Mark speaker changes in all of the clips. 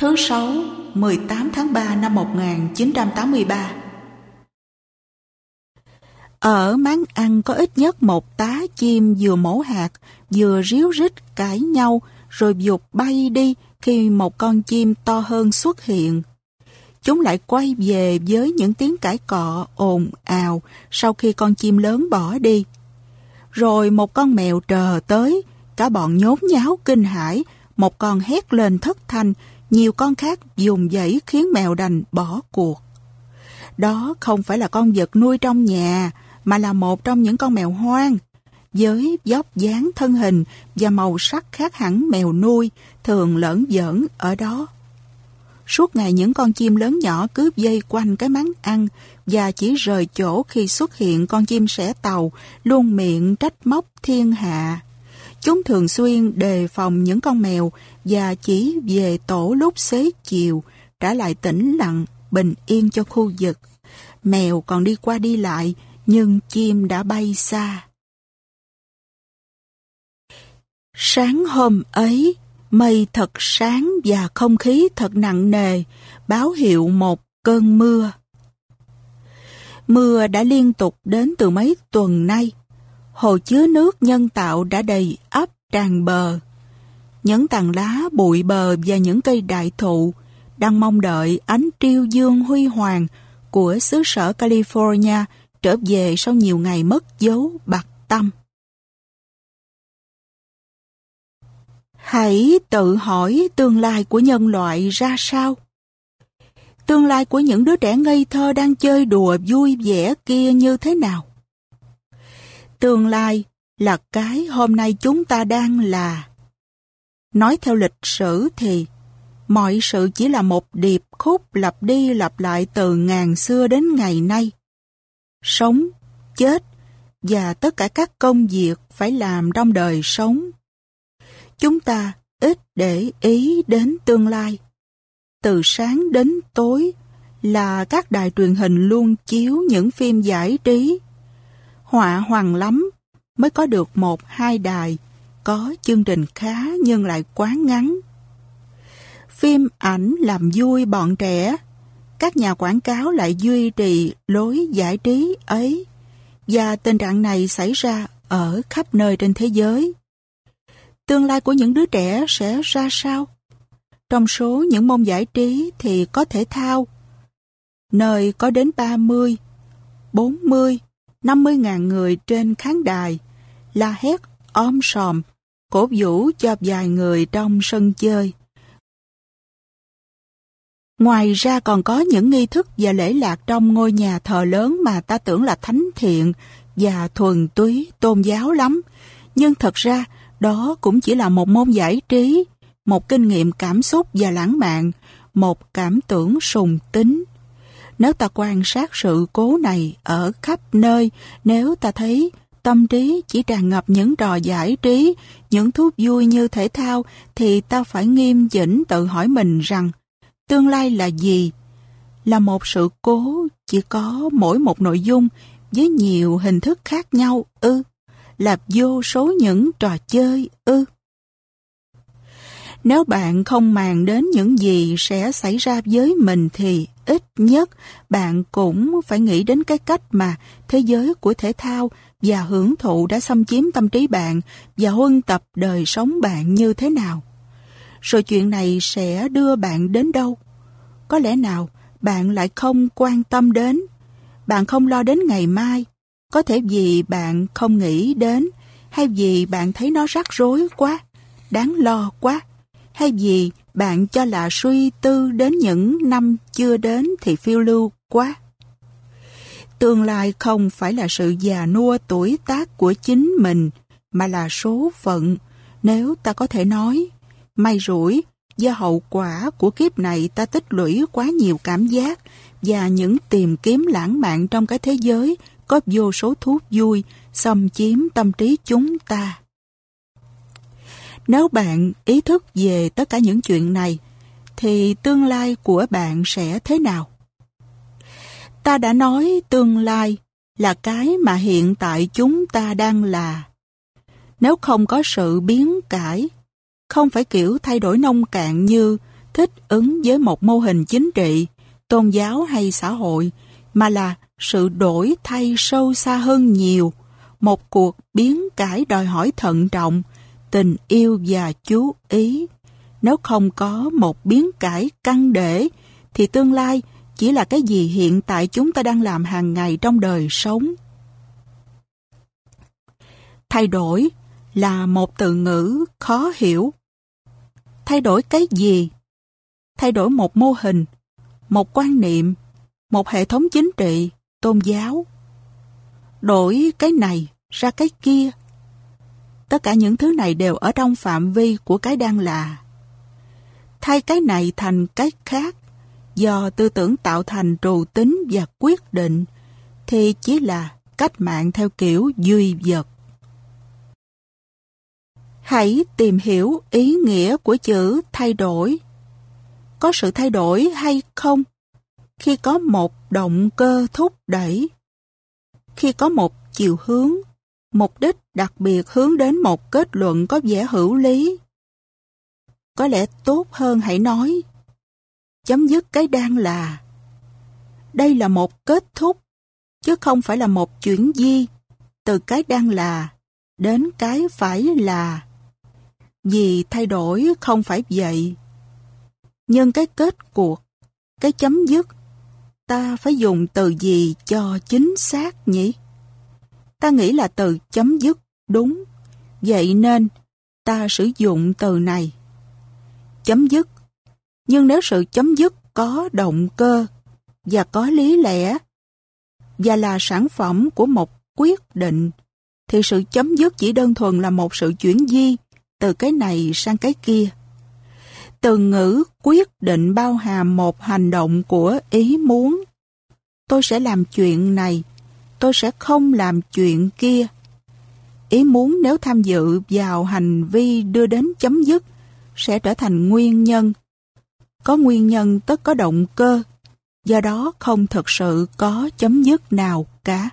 Speaker 1: Thứ sáu, 18 tháng 3 năm 1983 Ở máng ăn có ít nhất một tá chim vừa mổ hạt, vừa ríu rít cãi nhau rồi dục bay đi khi một con chim to hơn xuất hiện. Chúng lại quay về với những tiếng cãi cọ ồn ào sau khi con chim lớn bỏ đi. Rồi một con mèo trờ tới, cả bọn nhốn nháo kinh hãi, một con hét lên thất thanh, nhiều con khác dùng dãy khiến mèo đành bỏ cuộc. Đó không phải là con vật nuôi trong nhà, mà là một trong những con mèo hoang. Với dốc dáng thân hình và màu sắc khác hẳn mèo nuôi, thường lẫn giỡn ở đó. Suốt ngày những con chim lớn nhỏ cứ dây quanh cái máng ăn và chỉ rời chỗ khi xuất hiện con chim sẻ tàu luôn miệng trách móc thiên hạ. Chúng thường xuyên đề phòng những con mèo và chỉ về tổ lúc xế chiều, trả lại tĩnh lặng, bình yên cho khu vực. Mèo còn đi qua đi lại, nhưng chim đã bay xa. Sáng hôm ấy, mây thật sáng và không khí thật nặng nề, báo hiệu một cơn mưa. Mưa đã liên tục đến từ mấy tuần nay. Hồ chứa nước nhân tạo đã đầy ấp tràn bờ. Những tàn lá, bụi bờ và những cây đại thụ đang mong đợi ánh triêu dương huy hoàng của xứ sở California trở về sau nhiều ngày mất dấu bạc tâm. Hãy tự hỏi tương lai của nhân loại ra sao? Tương lai của những đứa trẻ ngây thơ đang chơi đùa vui vẻ kia như thế nào? Tương lai là cái hôm nay chúng ta đang là. Nói theo lịch sử thì mọi sự chỉ là một điệp khúc lặp đi lặp lại từ ngàn xưa đến ngày nay. Sống, chết và tất cả các công việc phải làm trong đời sống. Chúng ta ít để ý đến tương lai. Từ sáng đến tối là các đài truyền hình luôn chiếu những phim giải trí. Họa hoàng lắm mới có được một hai đài có chương trình khá nhưng lại quá ngắn. Phim ảnh làm vui bọn trẻ, các nhà quảng cáo lại duy trì lối giải trí ấy và tình trạng này xảy ra ở khắp nơi trên thế giới. Tương lai của những đứa trẻ sẽ ra sao? Trong số những môn giải trí thì có thể thao, nơi có đến 30, 40, 50 ngàn người trên khán đài, la hét ôm sòm, cổ vũ cho vài người trong sân chơi. Ngoài ra còn có những nghi thức và lễ lạc trong ngôi nhà thờ lớn mà ta tưởng là thánh thiện và thuần túy tôn giáo lắm. Nhưng thật ra đó cũng chỉ là một môn giải trí, một kinh nghiệm cảm xúc và lãng mạn, một cảm tưởng sùng tính. Nếu ta quan sát sự cố này ở khắp nơi, nếu ta thấy tâm trí chỉ tràn ngập những trò giải trí, những thú vui như thể thao, thì ta phải nghiêm chỉnh tự hỏi mình rằng tương lai là gì? Là một sự cố chỉ có mỗi một nội dung với nhiều hình thức khác nhau ư? Là vô số những trò chơi ư? Nếu bạn không màng đến những gì sẽ xảy ra với mình thì ít nhất bạn cũng phải nghĩ đến cái cách mà thế giới của thể thao và hưởng thụ đã xâm chiếm tâm trí bạn và huân tập đời sống bạn như thế nào. Rồi chuyện này sẽ đưa bạn đến đâu? Có lẽ nào bạn lại không quan tâm đến? Bạn không lo đến ngày mai? Có thể vì bạn không nghĩ đến hay vì bạn thấy nó rắc rối quá, đáng lo quá hay vì bạn cho là suy tư đến những năm chưa đến thì phiêu lưu quá. Tương lai không phải là sự già nua tuổi tác của chính mình, mà là số phận, nếu ta có thể nói. May rủi, do hậu quả của kiếp này ta tích lũy quá nhiều cảm giác và những tìm kiếm lãng mạn trong cái thế giới có vô số thú vui xâm chiếm tâm trí chúng ta. Nếu bạn ý thức về tất cả những chuyện này, thì tương lai của bạn sẽ thế nào? Ta đã nói tương lai là cái mà hiện tại chúng ta đang là. Nếu không có sự biến cải, không phải kiểu thay đổi nông cạn như thích ứng với một mô hình chính trị, tôn giáo hay xã hội, mà là sự đổi thay sâu xa hơn nhiều, một cuộc biến cải đòi hỏi thận trọng, tình yêu và chú ý. Nếu không có một biến cải căn để, thì tương lai chỉ là cái gì hiện tại chúng ta đang làm hàng ngày trong đời sống. Thay đổi là một từ ngữ khó hiểu. Thay đổi cái gì? Thay đổi một mô hình, một quan niệm, một hệ thống chính trị, tôn giáo. Đổi cái này ra cái kia. Tất cả những thứ này đều ở trong phạm vi của cái đang là. Thay cái này thành cái khác, do tư tưởng tạo thành trù tính và quyết định, thì chỉ là cách mạng theo kiểu duy vật. Hãy tìm hiểu ý nghĩa của chữ thay đổi. Có sự thay đổi hay không? Khi có một động cơ thúc đẩy. Khi có một chiều hướng, mục đích đặc biệt hướng đến một kết luận có vẻ hữu lý. Có lẽ tốt hơn hãy nói chấm dứt cái đang là. Đây là một kết thúc, chứ không phải là một chuyển di từ cái đang là đến cái phải là. Vì thay đổi không phải vậy. Nhưng cái kết cuộc, cái chấm dứt, ta phải dùng từ gì cho chính xác nhỉ? Ta nghĩ là từ chấm dứt đúng. Vậy nên, ta sử dụng từ này. Chấm dứt. Nhưng nếu sự chấm dứt có động cơ và có lý lẽ và là sản phẩm của một quyết định thì sự chấm dứt chỉ đơn thuần là một sự chuyển di từ cái này sang cái kia. Từ ngữ quyết định bao hàm một hành động của ý muốn. Tôi sẽ làm chuyện này, tôi sẽ không làm chuyện kia. Ý muốn nếu tham dự vào hành vi đưa đến chấm dứt sẽ trở thành nguyên nhân. Có nguyên nhân tất có động cơ, do đó không thực sự có chấm dứt nào cả.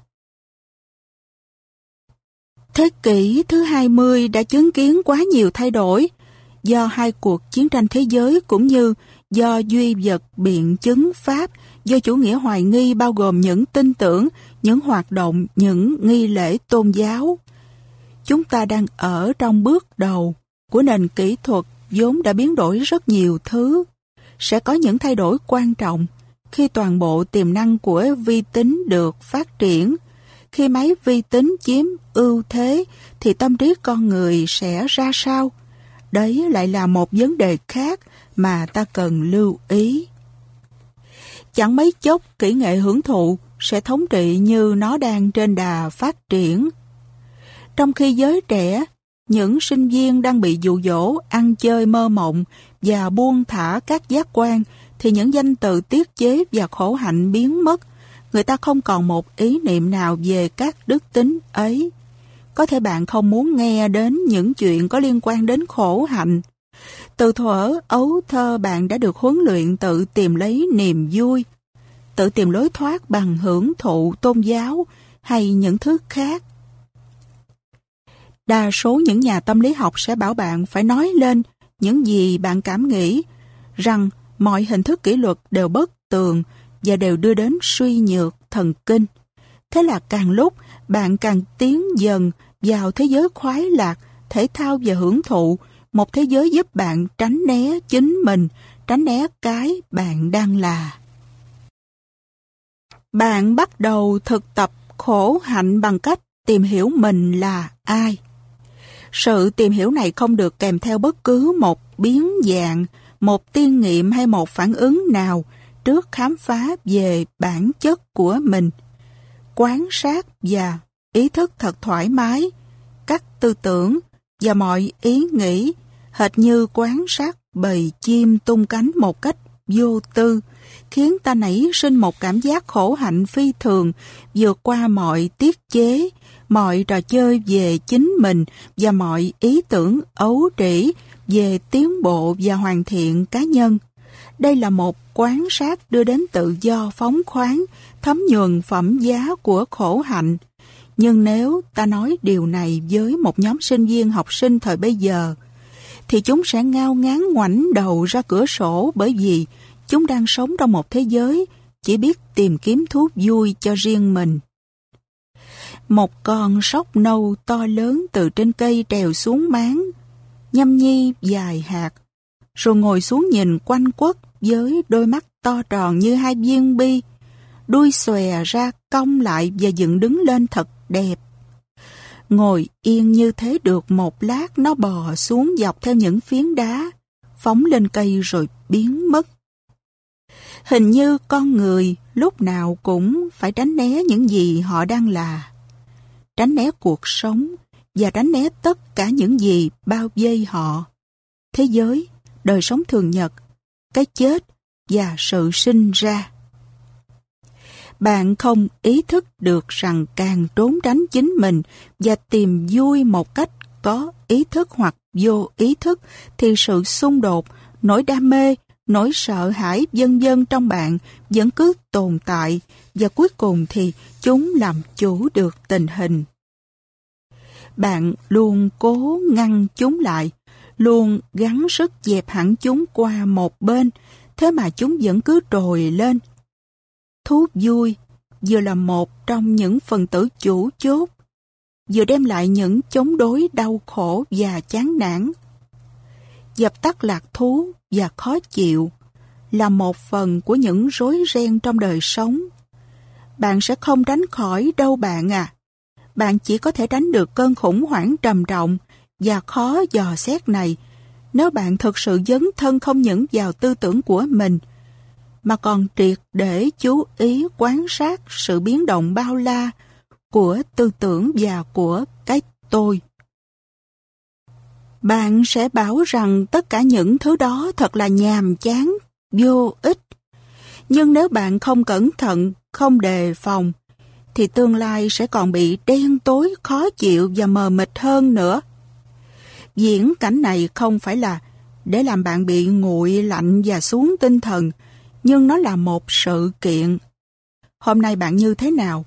Speaker 1: Thế kỷ thứ 20 đã chứng kiến quá nhiều thay đổi do hai cuộc chiến tranh thế giới cũng như do duy vật biện chứng Pháp, do chủ nghĩa hoài nghi bao gồm những tin tưởng, những hoạt động, những nghi lễ tôn giáo. Chúng ta đang ở trong bước đầu của nền kỹ thuật vốn đã biến đổi rất nhiều thứ. Sẽ có những thay đổi quan trọng khi toàn bộ tiềm năng của vi tính được phát triển, khi máy vi tính chiếm ưu thế thì tâm trí con người sẽ ra sao? Đấy lại là một vấn đề khác mà ta cần lưu ý. Chẳng mấy chốc kỹ nghệ hưởng thụ sẽ thống trị như nó đang trên đà phát triển. Trong khi giới trẻ, những sinh viên đang bị dụ dỗ ăn chơi mơ mộng và buông thả các giác quan thì những danh từ tiết chế và khổ hạnh biến mất người ta không còn một ý niệm nào về các đức tính ấy. Có thể bạn không muốn nghe đến những chuyện có liên quan đến khổ hạnh. Từ thuở ấu thơ bạn đã được huấn luyện tự tìm lấy niềm vui, tự tìm lối thoát bằng hưởng thụ tôn giáo hay những thứ khác. Đa số những nhà tâm lý học sẽ bảo bạn phải nói lên những gì bạn cảm nghĩ, rằng mọi hình thức kỷ luật đều bất tường và đều đưa đến suy nhược thần kinh. Thế là càng lúc bạn càng tiến dần vào thế giới khoái lạc, thể thao và hưởng thụ, một thế giới giúp bạn tránh né chính mình, tránh né cái bạn đang là. Bạn bắt đầu thực tập khổ hạnh bằng cách tìm hiểu mình là ai. Sự tìm hiểu này không được kèm theo bất cứ một biến dạng, một tiên nghiệm hay một phản ứng nào trước khám phá về bản chất của mình. Quán sát và ý thức thật thoải mái, các tư tưởng và mọi ý nghĩ hệt như quan sát bầy chim tung cánh một cách vô tư, khiến ta nảy sinh một cảm giác khổ hạnh phi thường vượt qua mọi tiết chế, mọi trò chơi về chính mình và mọi ý tưởng ấu trĩ về tiến bộ và hoàn thiện cá nhân. Đây là một quán sát đưa đến tự do phóng khoáng, thấm nhuần phẩm giá của khổ hạnh. Nhưng nếu ta nói điều này với một nhóm sinh viên học sinh thời bây giờ, thì chúng sẽ ngao ngán ngoảnh đầu ra cửa sổ bởi vì chúng đang sống trong một thế giới chỉ biết tìm kiếm thú vui cho riêng mình. Một con sóc nâu to lớn từ trên cây trèo xuống máng, nhâm nhi dài hạt, rồi ngồi xuống nhìn quanh quất với đôi mắt to tròn như hai viên bi, đuôi xòe ra cong lại và dựng đứng lên thật đẹp. Ngồi yên như thế được một lát nó bò xuống dọc theo những phiến đá, phóng lên cây rồi biến mất. Hình như con người lúc nào cũng phải tránh né những gì họ đang là. Tránh né cuộc sống và tránh né tất cả những gì bao vây họ. Thế giới, đời sống thường nhật, cái chết và sự sinh ra. Bạn không ý thức được rằng càng trốn tránh chính mình và tìm vui một cách có ý thức hoặc vô ý thức thì sự xung đột, nỗi đam mê, nỗi sợ hãi dân dân trong bạn vẫn cứ tồn tại và cuối cùng thì chúng làm chủ được tình hình. Bạn luôn cố ngăn chúng lại, luôn gắng sức dẹp hẳn chúng qua một bên, thế mà chúng vẫn cứ trồi lên. Thú vui vừa là một trong những phần tử chủ chốt, vừa đem lại những chống đối đau khổ và chán nản. Dập tắt lạc thú và khó chịu là một phần của những rối ren trong đời sống. Bạn sẽ không tránh khỏi đâu bạn à. Bạn chỉ có thể tránh được cơn khủng hoảng trầm trọng và khó dò xét này nếu bạn thực sự dấn thân không những vào tư tưởng của mình, mà còn triệt để chú ý quan sát sự biến động bao la của tư tưởng và của cái tôi. Bạn sẽ bảo rằng tất cả những thứ đó thật là nhàm chán, vô ích. Nhưng nếu bạn không cẩn thận, không đề phòng, thì tương lai sẽ còn bị đen tối, khó chịu và mờ mịt hơn nữa. Diễn cảnh này không phải là để làm bạn bị nguội lạnh và xuống tinh thần, nhưng nó là một sự kiện. Hôm nay bạn như thế nào,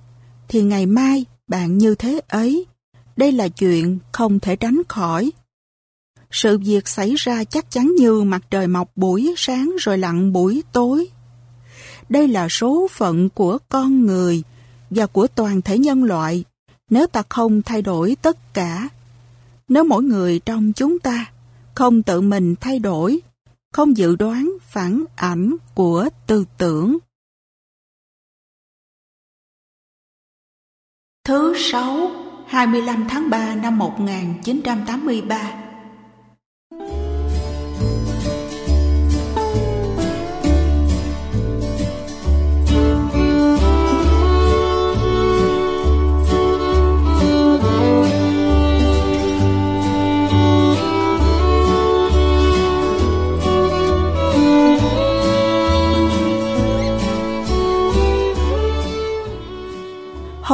Speaker 1: thì ngày mai bạn như thế ấy. Đây là chuyện không thể tránh khỏi. Sự việc xảy ra chắc chắn như mặt trời mọc buổi sáng rồi lặn buổi tối. Đây là số phận của con người và của toàn thể nhân loại nếu ta không thay đổi tất cả. Nếu mỗi người trong chúng ta không tự mình thay đổi, không dự đoán phản ảnh của tư tưởng. Thứ sáu, 25 tháng 3 năm 1983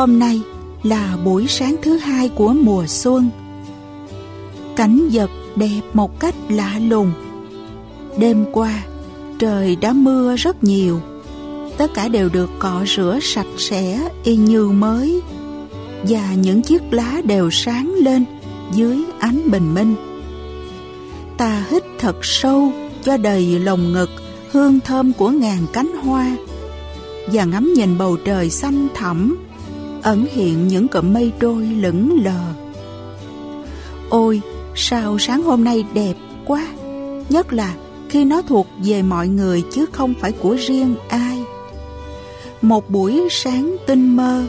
Speaker 1: Hôm nay là buổi sáng thứ hai của mùa xuân. Cảnh vật đẹp một cách lạ lùng. Đêm qua, trời đã mưa rất nhiều. Tất cả đều được cọ rửa sạch sẽ y như mới. Và những chiếc lá đều sáng lên dưới ánh bình minh. Ta hít thật sâu cho đầy lồng ngực hương thơm của ngàn cánh hoa và ngắm nhìn bầu trời xanh thẳm ẩn hiện những cụm mây đôi lững lờ. Ôi, sao sáng hôm nay đẹp quá, nhất là khi nó thuộc về mọi người chứ không phải của riêng ai. Một buổi sáng tinh mơ,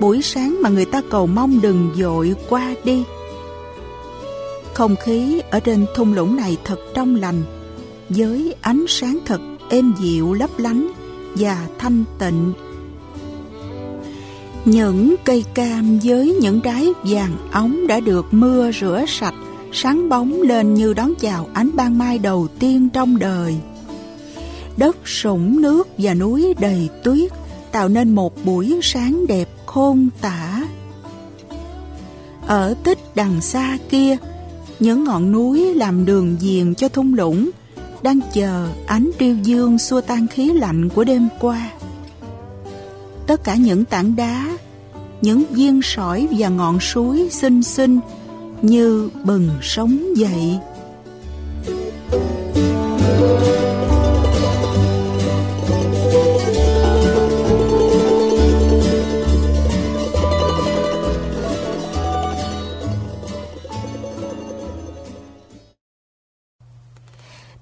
Speaker 1: buổi sáng mà người ta cầu mong đừng dội qua đi. Không khí ở trên thung lũng này thật trong lành, với ánh sáng thật êm dịu lấp lánh và thanh tịnh những cây cam với những trái vàng ống đã được mưa rửa sạch, sáng bóng lên như đón chào ánh ban mai đầu tiên trong đời. Đất sũng nước và núi đầy tuyết tạo nên một buổi sáng đẹp khôn tả. Ở tích đằng xa kia, những ngọn núi làm đường diền cho thung lũng đang chờ ánh triêu dương xua tan khí lạnh của đêm qua tất cả những tảng đá, những viên sỏi và ngọn suối xinh xinh như bừng sống dậy.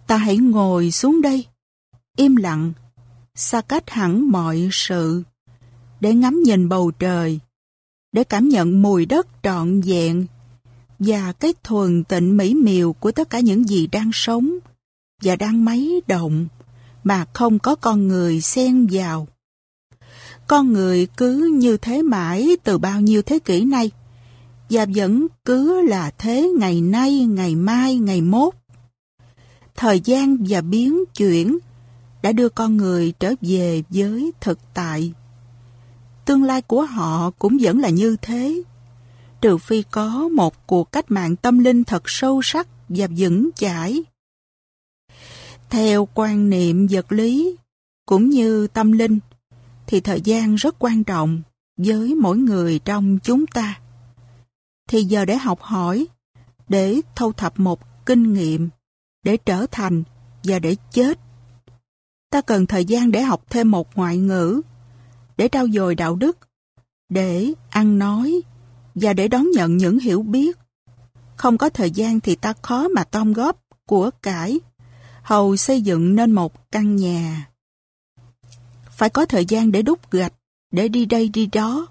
Speaker 1: Ta hãy ngồi xuống đây, im lặng, xa cách hẳn mọi sự để ngắm nhìn bầu trời, để cảm nhận mùi đất trọn vẹn và cái thuần tịnh mỹ miều của tất cả những gì đang sống và đang máy động mà không có con người xen vào. Con người cứ như thế mãi từ bao nhiêu thế kỷ nay và vẫn cứ là thế ngày nay, ngày mai, ngày mốt. Thời gian và biến chuyển đã đưa con người trở về với thực tại. Tương lai của họ cũng vẫn là như thế, trừ phi có một cuộc cách mạng tâm linh thật sâu sắc và vững chãi. Theo quan niệm vật lý cũng như tâm linh, thì thời gian rất quan trọng với mỗi người trong chúng ta. Thì giờ để học hỏi, để thâu thập một kinh nghiệm, để trở thành và để chết. Ta cần thời gian để học thêm một ngoại ngữ, để trao dồi đạo đức, để ăn nói và để đón nhận những hiểu biết. Không có thời gian thì ta khó mà tom góp của cải, hầu xây dựng nên một căn nhà. Phải có thời gian để đúc gạch, để đi đây đi đó.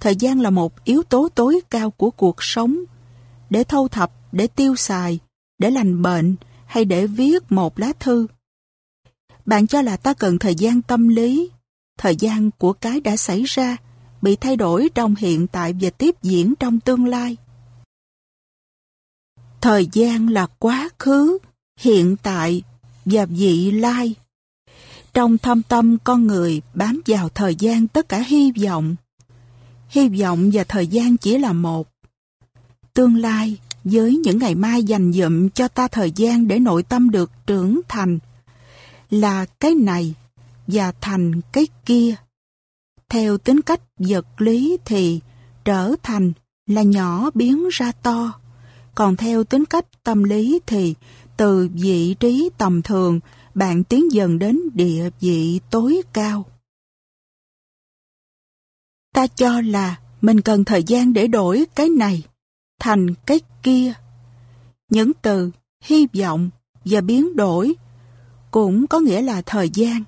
Speaker 1: Thời gian là một yếu tố tối cao của cuộc sống, để thâu thập, để tiêu xài, để lành bệnh hay để viết một lá thư. Bạn cho là ta cần thời gian tâm lý, thời gian của cái đã xảy ra, bị thay đổi trong hiện tại và tiếp diễn trong tương lai. Thời gian là quá khứ, hiện tại và vị lai. Trong thâm tâm con người bám vào thời gian tất cả hy vọng. Hy vọng và thời gian chỉ là một. Tương lai với những ngày mai dành dụm cho ta thời gian để nội tâm được trưởng thành là cái này và thành cái kia. Theo tính cách vật lý thì trở thành là nhỏ biến ra to, còn theo tính cách tâm lý thì từ vị trí tầm thường bạn tiến dần đến địa vị tối cao. Ta cho là mình cần thời gian để đổi cái này thành cái kia. Những từ hy vọng và biến đổi cũng có nghĩa là thời gian.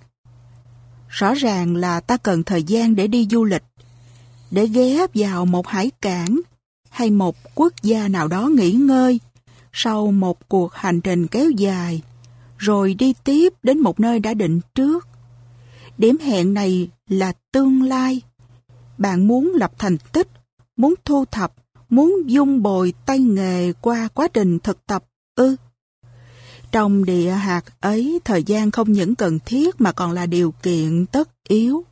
Speaker 1: Rõ ràng là ta cần thời gian để đi du lịch, để ghé vào một hải cảng hay một quốc gia nào đó nghỉ ngơi sau một cuộc hành trình kéo dài, rồi đi tiếp đến một nơi đã định trước. Điểm hẹn này là tương lai. Bạn muốn lập thành tích, muốn thu thập, muốn dung bồi tay nghề qua quá trình thực tập ư. Trong địa hạt ấy, thời gian không những cần thiết mà còn là điều kiện tất yếu.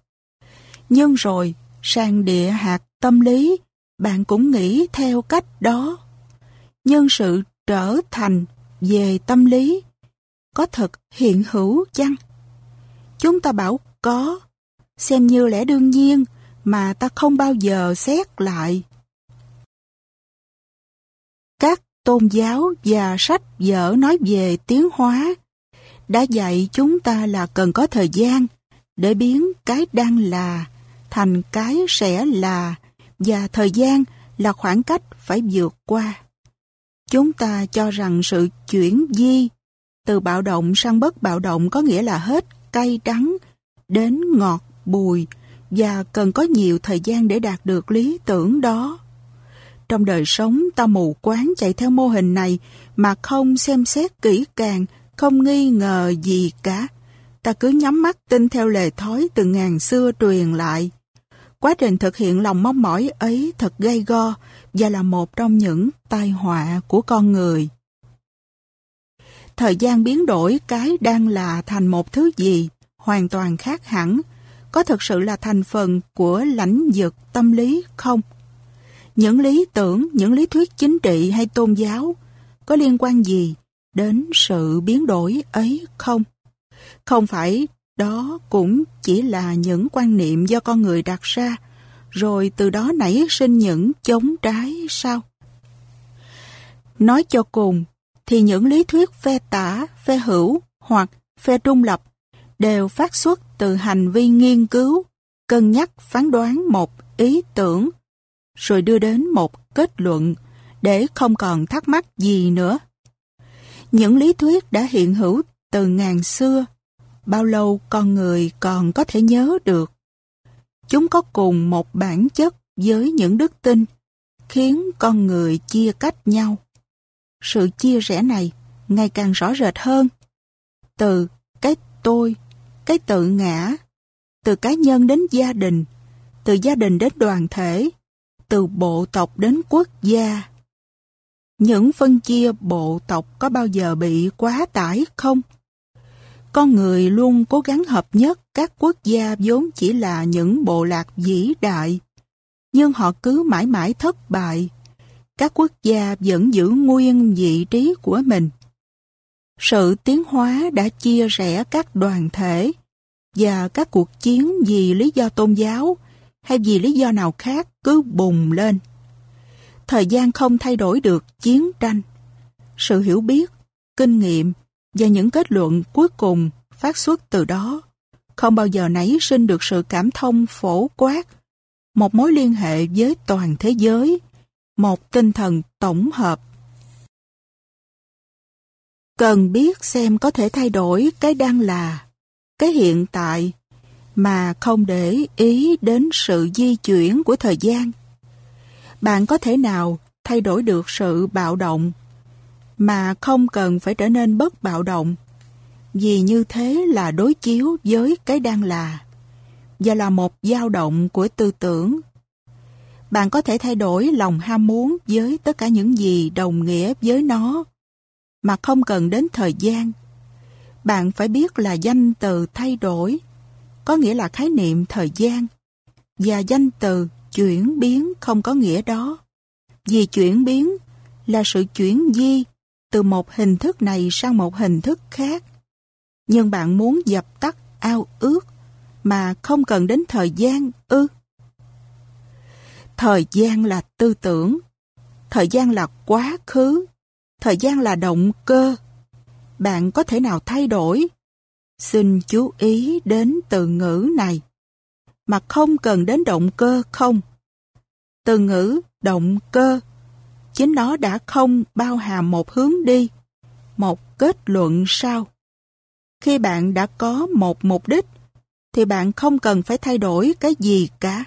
Speaker 1: Nhưng rồi, sang địa hạt tâm lý, bạn cũng nghĩ theo cách đó. Nhưng sự trở thành về tâm lý có thật hiện hữu chăng? Chúng ta bảo có, xem như lẽ đương nhiên mà ta không bao giờ xét lại. Tôn giáo và sách vở nói về tiến hóa đã dạy chúng ta là cần có thời gian để biến cái đang là thành cái sẽ là, và thời gian là khoảng cách phải vượt qua. Chúng ta cho rằng sự chuyển di từ bạo động sang bất bạo động có nghĩa là hết cay đắng đến ngọt bùi, và cần có nhiều thời gian để đạt được lý tưởng đó. Trong đời sống ta mù quáng chạy theo mô hình này mà không xem xét kỹ càng, không nghi ngờ gì cả. Ta cứ nhắm mắt tin theo lề thói từ ngàn xưa truyền lại. Quá trình thực hiện lòng mong mỏi ấy thật gây go và là một trong những tai họa của con người. Thời gian biến đổi cái đang là thành một thứ gì hoàn toàn khác hẳn, có thực sự là thành phần của lãnh vực tâm lý không? Những lý tưởng, những lý thuyết chính trị hay tôn giáo có liên quan gì đến sự biến đổi ấy không? Không phải đó cũng chỉ là những quan niệm do con người đặt ra, rồi từ đó nảy sinh những chống trái sao? Nói cho cùng, thì những lý thuyết phe tả, phe hữu hoặc phe trung lập đều phát xuất từ hành vi nghiên cứu, cân nhắc phán đoán một ý tưởng, rồi đưa đến một kết luận để không còn thắc mắc gì nữa. Những lý thuyết đã hiện hữu từ ngàn xưa, bao lâu con người còn có thể nhớ được. Chúng có cùng một bản chất với những đức tin, khiến con người chia cách nhau. Sự chia rẽ này ngày càng rõ rệt hơn. Từ cái tôi, cái tự ngã, từ cá nhân đến gia đình, từ gia đình đến đoàn thể, từ bộ tộc đến quốc gia. Những phân chia bộ tộc có bao giờ bị quá tải không? Con người luôn cố gắng hợp nhất các quốc gia vốn chỉ là những bộ lạc vĩ đại, nhưng họ cứ mãi mãi thất bại. Các quốc gia vẫn giữ nguyên vị trí của mình. Sự tiến hóa đã chia rẽ các đoàn thể và các cuộc chiến vì lý do tôn giáo hay vì lý do nào khác cứ bùng lên. Thời gian không thay đổi được chiến tranh. Sự hiểu biết, kinh nghiệm và những kết luận cuối cùng phát xuất từ đó không bao giờ nảy sinh được sự cảm thông phổ quát, một mối liên hệ với toàn thế giới, một tinh thần tổng hợp. Cần biết xem có thể thay đổi cái đang là, cái hiện tại, mà không để ý đến sự di chuyển của thời gian. Bạn có thể nào thay đổi được sự bạo động, mà không cần phải trở nên bất bạo động, vì như thế là đối chiếu với cái đang là, và là một dao động của tư tưởng. Bạn có thể thay đổi lòng ham muốn với tất cả những gì đồng nghĩa với nó, mà không cần đến thời gian. Bạn phải biết là danh từ thay đổi, có nghĩa là khái niệm thời gian, và danh từ chuyển biến không có nghĩa đó. Vì chuyển biến là sự chuyển di từ một hình thức này sang một hình thức khác. Nhưng bạn muốn dập tắt ao ước mà không cần đến thời gian ư. Thời gian là tư tưởng, thời gian là quá khứ, thời gian là động cơ. Bạn có thể nào thay đổi? Xin chú ý đến từ ngữ này, mà không cần đến động cơ không. Từ ngữ động cơ, chính nó đã không bao hàm một hướng đi, một kết luận sao. Khi bạn đã có một mục đích, thì bạn không cần phải thay đổi cái gì cả.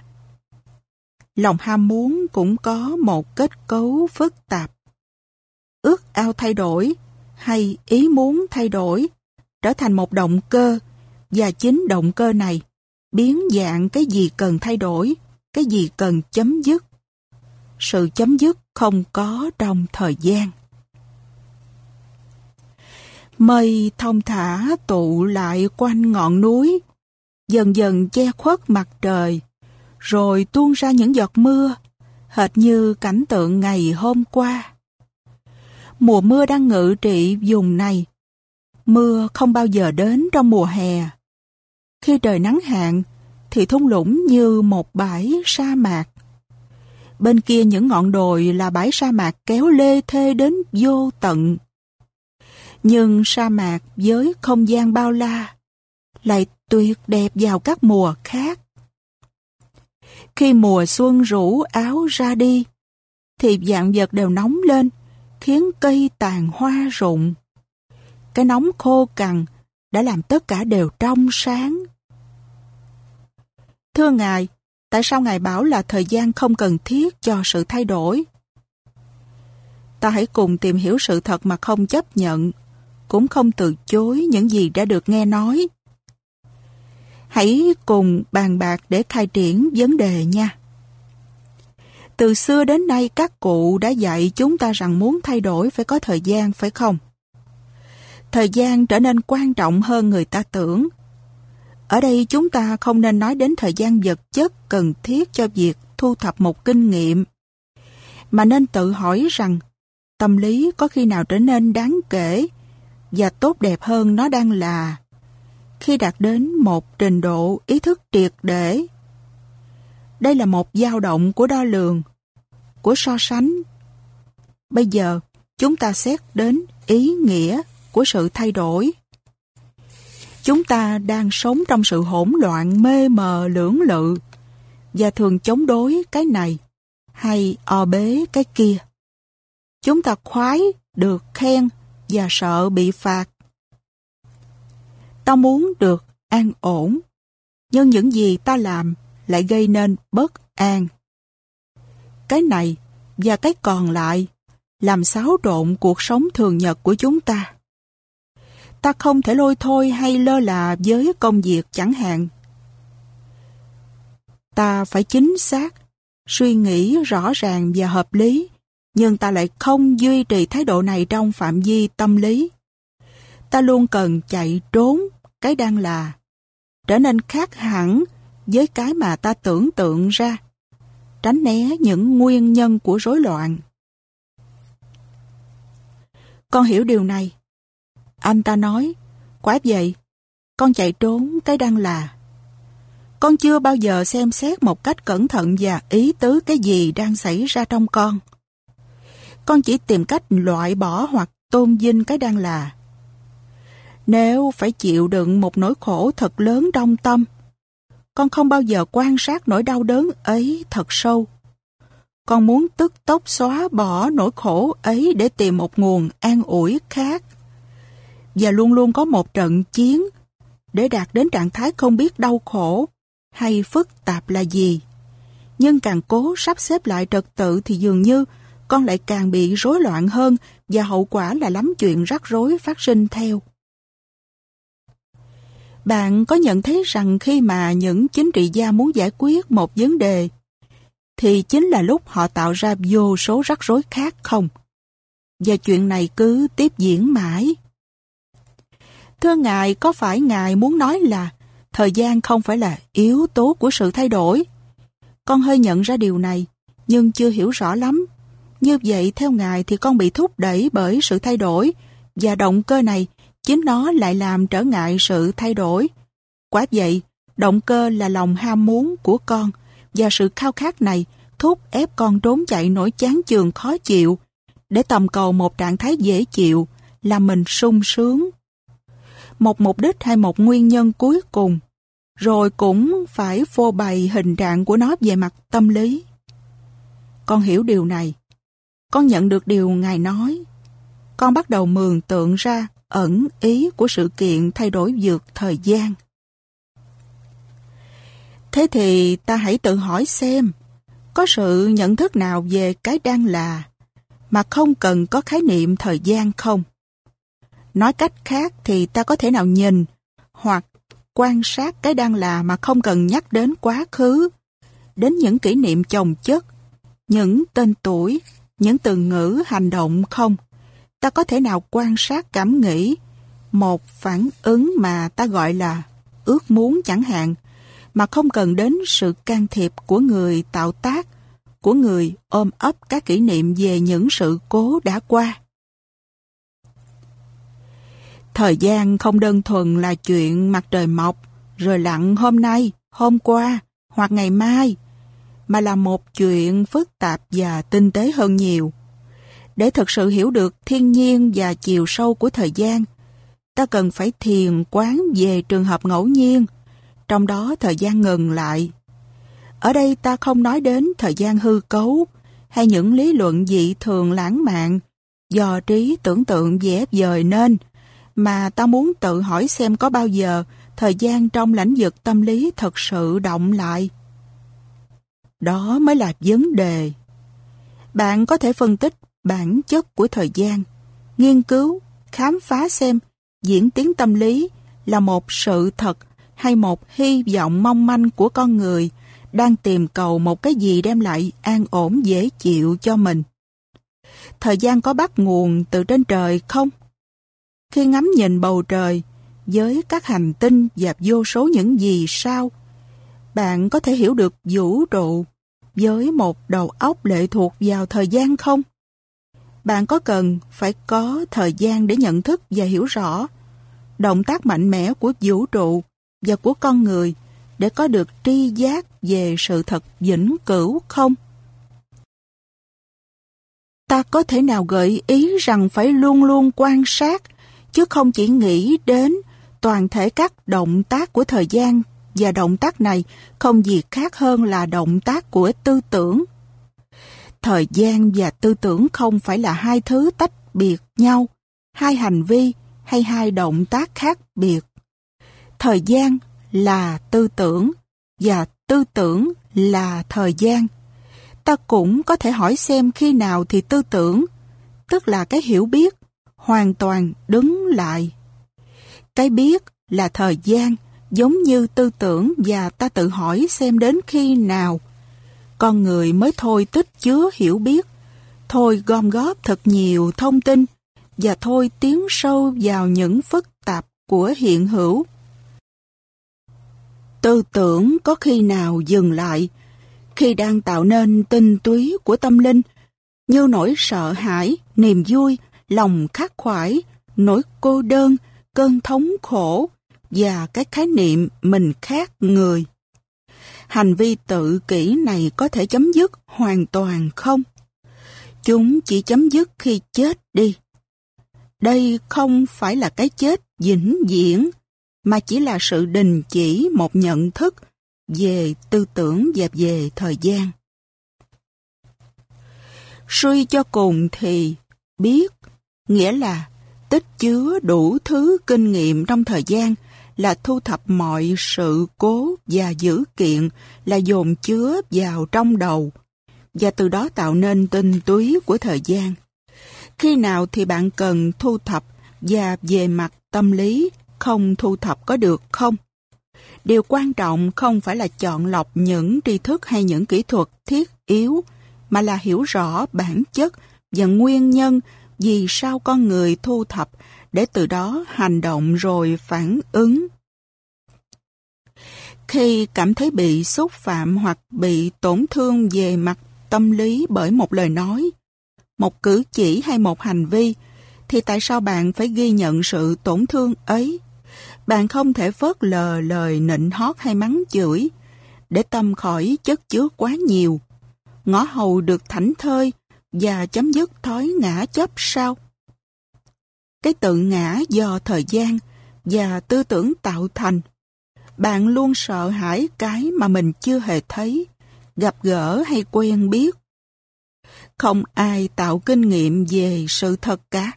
Speaker 1: Lòng ham muốn cũng có một kết cấu phức tạp. Ước ao thay đổi hay ý muốn thay đổi trở thành một động cơ và chính động cơ này biến dạng cái gì cần thay đổi, cái gì cần chấm dứt. Sự chấm dứt không có trong thời gian. Mây thông thả tụ lại quanh ngọn núi, dần dần che khuất mặt trời, rồi tuôn ra những giọt mưa, hệt như cảnh tượng ngày hôm qua. Mùa mưa đang ngự trị vùng này. Mưa không bao giờ đến trong mùa hè. Khi trời nắng hạn, thì thung lũng như một bãi sa mạc. Bên kia những ngọn đồi là bãi sa mạc kéo lê thê đến vô tận. Nhưng sa mạc với không gian bao la lại tuyệt đẹp vào các mùa khác. Khi mùa xuân rủ áo ra đi, thì dạng vật đều nóng lên, khiến cây tàn hoa rụng. Cái nóng khô cằn đã làm tất cả đều trong sáng. Thưa Ngài, tại sao Ngài bảo là thời gian không cần thiết cho sự thay đổi? Ta hãy cùng tìm hiểu sự thật mà không chấp nhận, cũng không từ chối những gì đã được nghe nói. Hãy cùng bàn bạc để khai triển vấn đề nha. Từ xưa đến nay các cụ đã dạy chúng ta rằng muốn thay đổi phải có thời gian, phải không? Thời gian trở nên quan trọng hơn người ta tưởng. Ở đây chúng ta không nên nói đến thời gian vật chất cần thiết cho việc thu thập một kinh nghiệm, mà nên tự hỏi rằng tâm lý có khi nào trở nên đáng kể và tốt đẹp hơn nó đang là khi đạt đến một trình độ ý thức triệt để. Đây là một dao động của đo lường, của so sánh. Bây giờ, chúng ta xét đến ý nghĩa của sự thay đổi. Chúng ta đang sống trong sự hỗn loạn mê mờ lưỡng lự và thường chống đối cái này hay o bế cái kia. Chúng ta khoái được khen và sợ bị phạt. Ta muốn được an ổn, nhưng những gì ta làm lại gây nên bất an. Cái này và cái còn lại làm xáo trộn cuộc sống thường nhật của chúng ta. Ta không thể lôi thôi hay lơ là với công việc chẳng hạn. Ta phải chính xác, suy nghĩ rõ ràng và hợp lý, nhưng ta lại không duy trì thái độ này trong phạm vi tâm lý. Ta luôn cần chạy trốn cái đang là, trở nên khác hẳn với cái mà ta tưởng tượng ra, tránh né những nguyên nhân của rối loạn. Con hiểu điều này. Anh ta nói, quá vậy, con chạy trốn cái đang là. Con chưa bao giờ xem xét một cách cẩn thận và ý tứ cái gì đang xảy ra trong con. Con chỉ tìm cách loại bỏ hoặc tôn vinh cái đang là. Nếu phải chịu đựng một nỗi khổ thật lớn trong tâm, con không bao giờ quan sát nỗi đau đớn ấy thật sâu. Con muốn tức tốc xóa bỏ nỗi khổ ấy để tìm một nguồn an ủi khác. Và luôn luôn có một trận chiến để đạt đến trạng thái không biết đau khổ hay phức tạp là gì. Nhưng càng cố sắp xếp lại trật tự thì dường như con lại càng bị rối loạn hơn và hậu quả là lắm chuyện rắc rối phát sinh theo. Bạn có nhận thấy rằng khi mà những chính trị gia muốn giải quyết một vấn đề, thì chính là lúc họ tạo ra vô số rắc rối khác không? Và chuyện này cứ tiếp diễn mãi. Thưa Ngài, có phải Ngài muốn nói là thời gian không phải là yếu tố của sự thay đổi? Con hơi nhận ra điều này, nhưng chưa hiểu rõ lắm. Như vậy, theo Ngài thì con bị thúc đẩy bởi sự thay đổi, và động cơ này chính nó lại làm trở ngại sự thay đổi. Quá vậy, động cơ là lòng ham muốn của con, và sự khao khát này thúc ép con trốn chạy nỗi chán chường khó chịu, để tầm cầu một trạng thái dễ chịu, làm mình sung sướng. Một mục đích hay một nguyên nhân cuối cùng, rồi cũng phải phô bày hình trạng của nó về mặt tâm lý. Con hiểu điều này. Con nhận được điều Ngài nói. Con bắt đầu mường tượng ra ẩn ý của sự kiện thay đổi vượt thời gian. Thế thì ta hãy tự hỏi xem, có sự nhận thức nào về cái đang là, mà không cần có khái niệm thời gian không? Nói cách khác thì ta có thể nào nhìn hoặc quan sát cái đang là mà không cần nhắc đến quá khứ, đến những kỷ niệm chồng chất, những tên tuổi, những từ ngữ hành động không? ta có thể nào quan sát cảm nghĩ một phản ứng mà ta gọi là ước muốn chẳng hạn mà không cần đến sự can thiệp của người tạo tác của người ôm ấp các kỷ niệm về những sự cố đã qua thời gian không đơn thuần là chuyện mặt trời mọc rồi lặn hôm nay hôm qua hoặc ngày mai mà là một chuyện phức tạp và tinh tế hơn nhiều để thực sự hiểu được thiên nhiên và chiều sâu của thời gian, ta cần phải thiền quán về trường hợp ngẫu nhiên, trong đó thời gian ngừng lại. Ở đây ta không nói đến thời gian hư cấu hay những lý luận dị thường lãng mạn do trí tưởng tượng vẽ dời nên, mà ta muốn tự hỏi xem có bao giờ thời gian trong lãnh vực tâm lý thật sự động lại. Đó mới là vấn đề. Bạn có thể phân tích bản chất của thời gian, nghiên cứu, khám phá xem diễn tiến tâm lý là một sự thật hay một hy vọng mong manh của con người đang tìm cầu một cái gì đem lại an ổn dễ chịu cho mình. Thời gian có bắt nguồn từ trên trời không? Khi ngắm nhìn bầu trời với các hành tinh và vô số những gì sao, bạn có thể hiểu được vũ trụ với một đầu óc lệ thuộc vào thời gian không? bạn có cần phải có thời gian để nhận thức và hiểu rõ động tác mạnh mẽ của vũ trụ và của con người để có được tri giác về sự thật vĩnh cửu không? Ta có thể nào gợi ý rằng phải luôn luôn quan sát, chứ không chỉ nghĩ đến toàn thể các động tác của thời gian và động tác này không gì khác hơn là động tác của tư tưởng thời gian và tư tưởng không phải là hai thứ tách biệt nhau hai hành vi hay hai động tác khác biệt. Thời gian là tư tưởng và tư tưởng là thời gian. Ta cũng có thể hỏi xem khi nào thì tư tưởng, tức là cái hiểu biết, hoàn toàn đứng lại. Cái biết là thời gian, giống như tư tưởng và ta tự hỏi xem đến khi nào con người mới thôi tích chứa hiểu biết, thôi gom góp thật nhiều thông tin và thôi tiến sâu vào những phức tạp của hiện hữu. Tư tưởng có khi nào dừng lại khi đang tạo nên tinh túy của tâm linh như nỗi sợ hãi, niềm vui, lòng khắc khoải, nỗi cô đơn, cơn thống khổ và cái khái niệm mình khác người. Hành vi tự kỷ này có thể chấm dứt hoàn toàn không? Chúng chỉ chấm dứt khi chết đi. Đây không phải là cái chết vĩnh viễn, mà chỉ là sự đình chỉ một nhận thức về tư tưởng và về thời gian. Suy cho cùng thì biết, nghĩa là tích chứa đủ thứ kinh nghiệm trong thời gian là thu thập mọi sự cố và dữ kiện là dồn chứa vào trong đầu và từ đó tạo nên tinh túy của thời gian. Khi nào thì bạn cần thu thập và về mặt tâm lý không thu thập có được không? Điều quan trọng không phải là chọn lọc những tri thức hay những kỹ thuật thiết yếu, mà là hiểu rõ bản chất và nguyên nhân vì sao con người thu thập để từ đó hành động rồi phản ứng. Khi cảm thấy bị xúc phạm hoặc bị tổn thương về mặt tâm lý bởi một lời nói, một cử chỉ hay một hành vi, thì tại sao bạn phải ghi nhận sự tổn thương ấy? Bạn không thể phớt lờ lời nịnh hót hay mắng chửi, để tâm khỏi chất chứa quá nhiều. Ngõ hầu được thảnh thơi và chấm dứt thói ngã chấp sao? Cái tự ngã do thời gian và tư tưởng tạo thành. Bạn luôn sợ hãi cái mà mình chưa hề thấy, gặp gỡ hay quen biết. Không ai tạo kinh nghiệm về sự thật cả.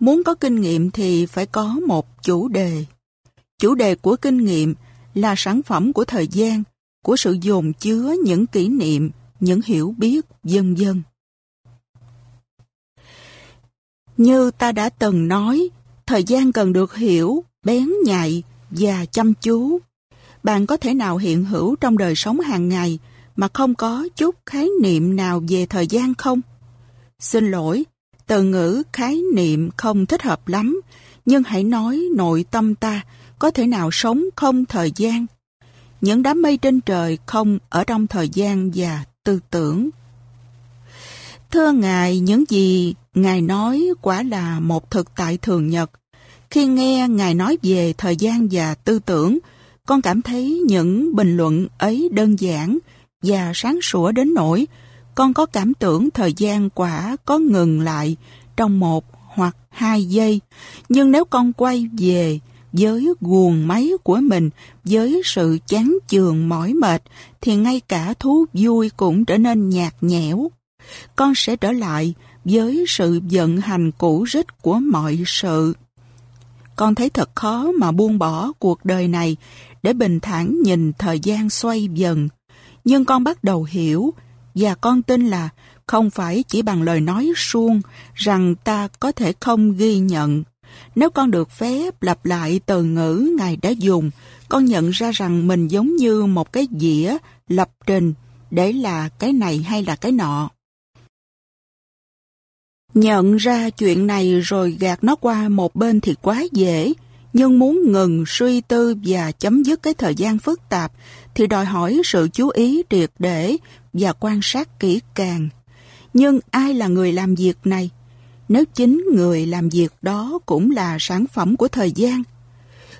Speaker 1: Muốn có kinh nghiệm thì phải có một chủ đề. Chủ đề của kinh nghiệm là sản phẩm của thời gian, của sự dồn chứa những kỷ niệm, những hiểu biết, vân vân. Như ta đã từng nói, thời gian cần được hiểu, bén nhạy và chăm chú. Bạn có thể nào hiện hữu trong đời sống hàng ngày mà không có chút khái niệm nào về thời gian không? Xin lỗi, từ ngữ khái niệm không thích hợp lắm, nhưng hãy nói nội tâm ta có thể nào sống không thời gian. Những đám mây trên trời không ở trong thời gian và tư tưởng. Thưa Ngài, những gì Ngài nói quả là một thực tại thường nhật. Khi nghe Ngài nói về thời gian và tư tưởng, con cảm thấy những bình luận ấy đơn giản và sáng sủa đến nỗi con có cảm tưởng thời gian quả có ngừng lại trong một hoặc hai giây. Nhưng nếu con quay về với guồng máy của mình, với sự chán chường mỏi mệt, thì ngay cả thú vui cũng trở nên nhạt nhẽo. Con sẽ trở lại với sự vận hành cũ rích của mọi sự. Con thấy thật khó mà buông bỏ cuộc đời này để bình thản nhìn thời gian xoay dần. Nhưng con bắt đầu hiểu và con tin là không phải chỉ bằng lời nói suông rằng ta có thể không ghi nhận. Nếu con được phép lặp lại từ ngữ Ngài đã dùng, con nhận ra rằng mình giống như một cái dĩa lập trình để là cái này hay là cái nọ. Nhận ra chuyện này rồi gạt nó qua một bên thì quá dễ, nhưng muốn ngừng suy tư và chấm dứt cái thời gian phức tạp thì đòi hỏi sự chú ý triệt để và quan sát kỹ càng. Nhưng ai là người làm việc này? Nếu chính người làm việc đó cũng là sản phẩm của thời gian.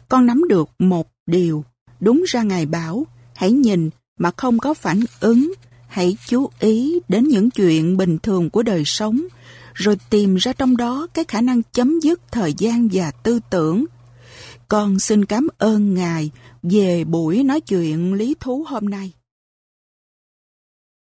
Speaker 1: Con nắm được một điều, đúng ra Ngài bảo, hãy nhìn mà không có phản ứng, hãy chú ý đến những chuyện bình thường của đời sống, rồi tìm ra trong đó cái khả năng chấm dứt thời gian và tư tưởng. Con xin cảm ơn Ngài về buổi nói chuyện lý thú hôm nay.